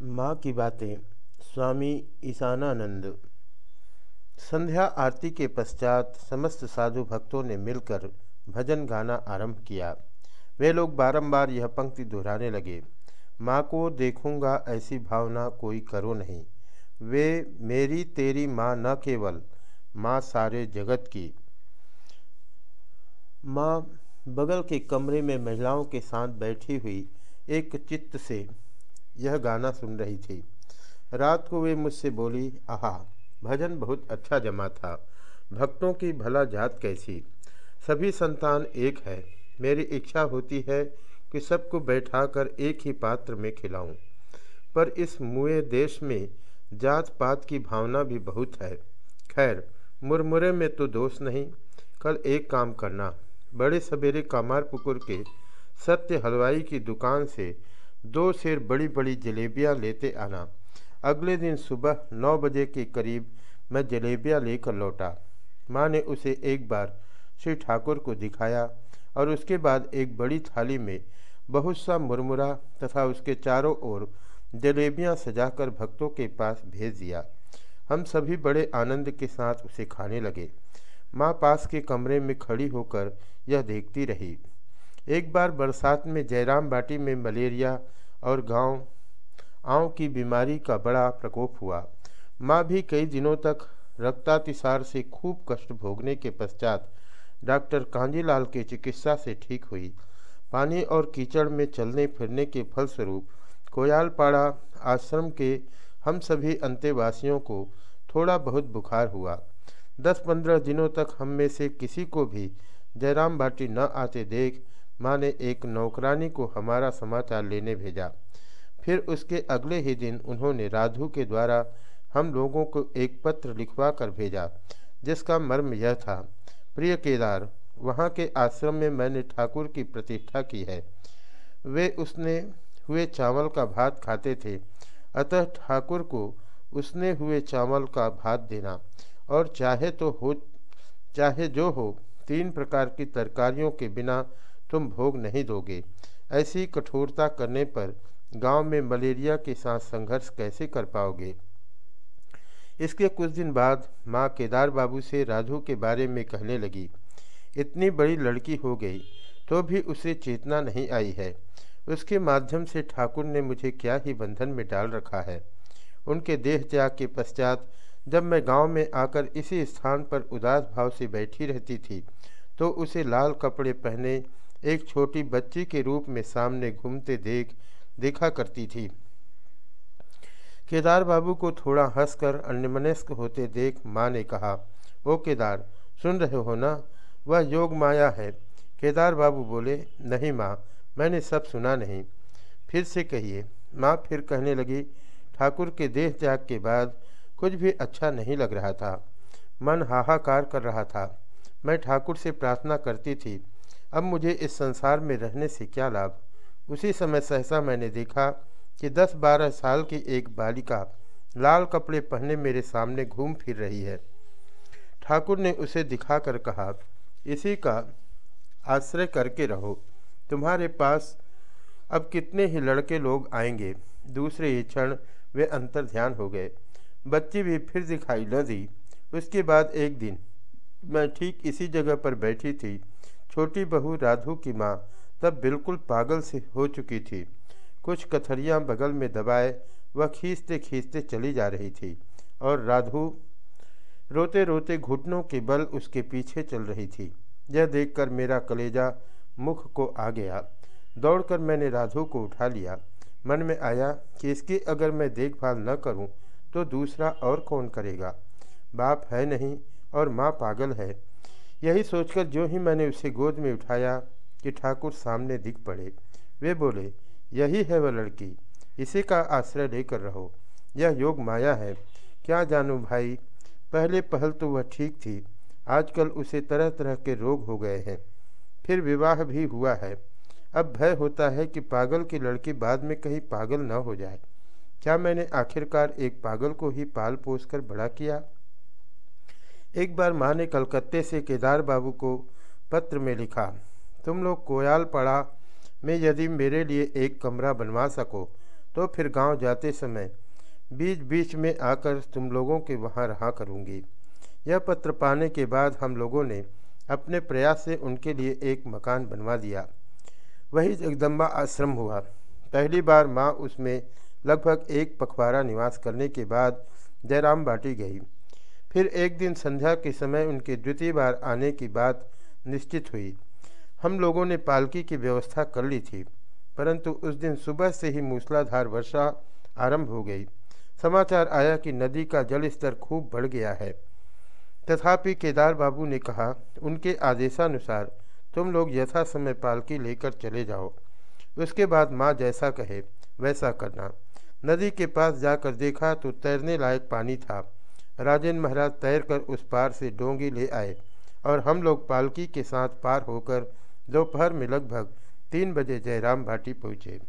माँ की बातें, स्वामी ईशानानंद। संध्या आरती के पश्चात समस्त साधु भक्तों ने मिलकर भजन गाना आरंभ किया। वे लोग बारंबार यह पंक्ति दोहराने लगे। माँ को देखूँगा ऐसी भावना कोई करो नहीं। वे, मेरी तेरी माँ न केवल, माँ सारे जगत की। माँ बगल के कमरे में महिलाओं के साथ बैठी हुई एक चित्त से यह गाना सुन रही थी। रात को वे मुझसे बोली, आहा, भजन बहुत अच्छा जमा था। भक्तों की भला जात कैसी? सभी संतान एक है। मेरी इच्छा होती है कि सबको बैठाकर एक ही पात्र में खिलाऊं। पर इस मुए देश में जात पात की भावना भी बहुत है। खैर, मुरमुरे में तो दोष नहीं। कल एक काम करना। बड़े सवेरे कामार पुकुर के सत्य हलवाई की दुकान से दो शेर बड़ी बड़ी जलेबियाँ लेते आना। अगले दिन सुबह नौ बजे के करीब मैं जलेबियाँ लेकर लौटा। माँ ने उसे एक बार श्री ठाकुर को दिखाया और उसके बाद एक बड़ी थाली में बहुत सा मुरमुरा तथा उसके चारों ओर जलेबियाँ सजाकर भक्तों के पास भेज दिया। हम सभी बड़े आनंद के साथ उसे खाने लगे। माँ पास के कमरे में खड़ी होकर यह देखती रही। एक बार बरसात में जयराम बाटी में मलेरिया और गाँव, आँव की बीमारी का बड़ा प्रकोप हुआ। माँ भी कई दिनों तक रक्तातिसार से खूब कष्ट भोगने के पश्चात डॉक्टर कांजीलाल के चिकित्सा से ठीक हुई। पानी और कीचड़ में चलने फिरने के फलस्वरूप कोयालपाड़ा आश्रम के हम सभी अंतेवासियों को थोड़ा बहुत बुखार हुआ। दस पंद्रह दिनों तक हम में से किसी को भी जयराम बाटी न आते देख माँ ने एक नौकरानी को हमारा समाचार लेने भेजा। फिर उसके अगले ही दिन उन्होंने राधु के द्वारा हम लोगों को एक पत्र लिखवा कर भेजा, जिसका मर्म यह था, प्रिय केदार, वहाँ के आश्रम में मैंने ठाकुर की प्रतिष्ठा की है। वे उसने हुए चावल का भात खाते थे, अतः ठाकुर को उसने हुए चावल का भात देना, और चाहे तो हो, चाहे जो हो, तीन प्रकार की तरकारियों के बिना तुम भोग नहीं दोगे। ऐसी कठोरता करने पर गाँव में मलेरिया के साथ संघर्ष कैसे कर पाओगे? इसके कुछ दिन बाद माँ केदार बाबू से राधु के बारे में कहने लगी, इतनी बड़ी लड़की हो गई तो भी उसे चेतना नहीं आई है। उसके माध्यम से ठाकुर ने मुझे क्या ही बंधन में डाल रखा है। उनके देह त्याग के पश्चात जब मैं गाँव में आकर इसी स्थान पर उदास भाव से बैठी रहती थी तो उसे लाल कपड़े पहने एक छोटी बच्ची के रूप में सामने घूमते देख, देखा करती थी। केदार बाबू को थोड़ा हंसकर अन्यमनस्क होते देख माँ ने कहा, ओ केदार, सुन रहे हो ना? वह योग माया है। केदार बाबू बोले, नहीं माँ, मैंने सब सुना नहीं। फिर से कहिए। माँ फिर कहने लगी, ठाकुर के देह त्याग के बाद कुछ भी अच्छा नहीं लग रहा था। मन हाहाकार कर रहा था। मैं ठाकुर से प्रार्थना करती थी अब मुझे इस संसार में रहने से क्या लाभ? उसी समय सहसा मैंने देखा कि दस बारह साल की एक बालिका लाल कपड़े पहने मेरे सामने घूम फिर रही है। ठाकुर ने उसे दिखाकर कहा, इसी का आश्रय करके रहो। तुम्हारे पास अब कितने ही लड़के लोग आएँगे। दूसरे ही क्षण वे अंतर ध्यान हो गए। बच्ची भी फिर दिखाई न दी। उसके बाद एक दिन मैं ठीक इसी जगह पर बैठी थी छोटी बहू राधु की माँ तब बिल्कुल पागल से हो चुकी थी। कुछ कथरियाँ बगल में दबाए, वह खींचते खींचते चली जा रही थी और राधु रोते रोते घुटनों के बल उसके पीछे चल रही थी। यह देखकर मेरा कलेजा मुख को आ गया। दौड़कर मैंने राधु को उठा लिया। मन में आया कि इसकी अगर मैं देखभाल न करूँ तो दूसरा और कौन करेगा? बाप है नहीं और माँ पागल है। यही सोचकर जो ही मैंने उसे गोद में उठाया कि ठाकुर सामने दिख पड़े, वे बोले, यही है वह लड़की, इसी का आश्रय लेकर रहो। यह योग माया है। क्या जानूँ भाई, पहले पहल तो वह ठीक थी, आजकल उसे तरह तरह के रोग हो गए हैं। फिर विवाह भी हुआ है। अब भय होता है कि पागल की लड़की बाद में कहीं पागल न हो जाए। क्या मैंने आखिरकार एक पागल को ही पाल पोस कर बड़ा किया? एक बार माँ ने कलकत्ते से केदार बाबू को पत्र में लिखा, तुम लोग कोयाल पड़ा में यदि मेरे लिए एक कमरा बनवा सको तो फिर गाँव जाते समय बीच बीच में आकर तुम लोगों के वहाँ रहा करूँगी। यह पत्र पाने के बाद हम लोगों ने अपने प्रयास से उनके लिए एक मकान बनवा दिया। वही जगदम्बा आश्रम हुआ। पहली बार माँ उसमें लगभग एक पखवाड़ा निवास करने के बाद जयराम बाटी गई। फिर एक दिन संध्या के समय उनके द्वितीय बार आने की बात निश्चित हुई। हम लोगों ने पालकी की व्यवस्था कर ली थी, परंतु उस दिन सुबह से ही मूसलाधार वर्षा आरंभ हो गई। समाचार आया कि नदी का जल स्तर खूब बढ़ गया है। तथापि केदार बाबू ने कहा, उनके आदेशानुसार तुम लोग यथा समय पालकी लेकर चले जाओ। उसके बाद माँ जैसा कहे, वैसा करना। नदी के पास जाकर देखा तो तैरने लायक पानी था। राजेंद्र महाराज तैरकर उस पार से डोंगी ले आए और हम लोग पालकी के साथ पार होकर दोपहर में लगभग तीन बजे जयराम भाटी पहुँचे।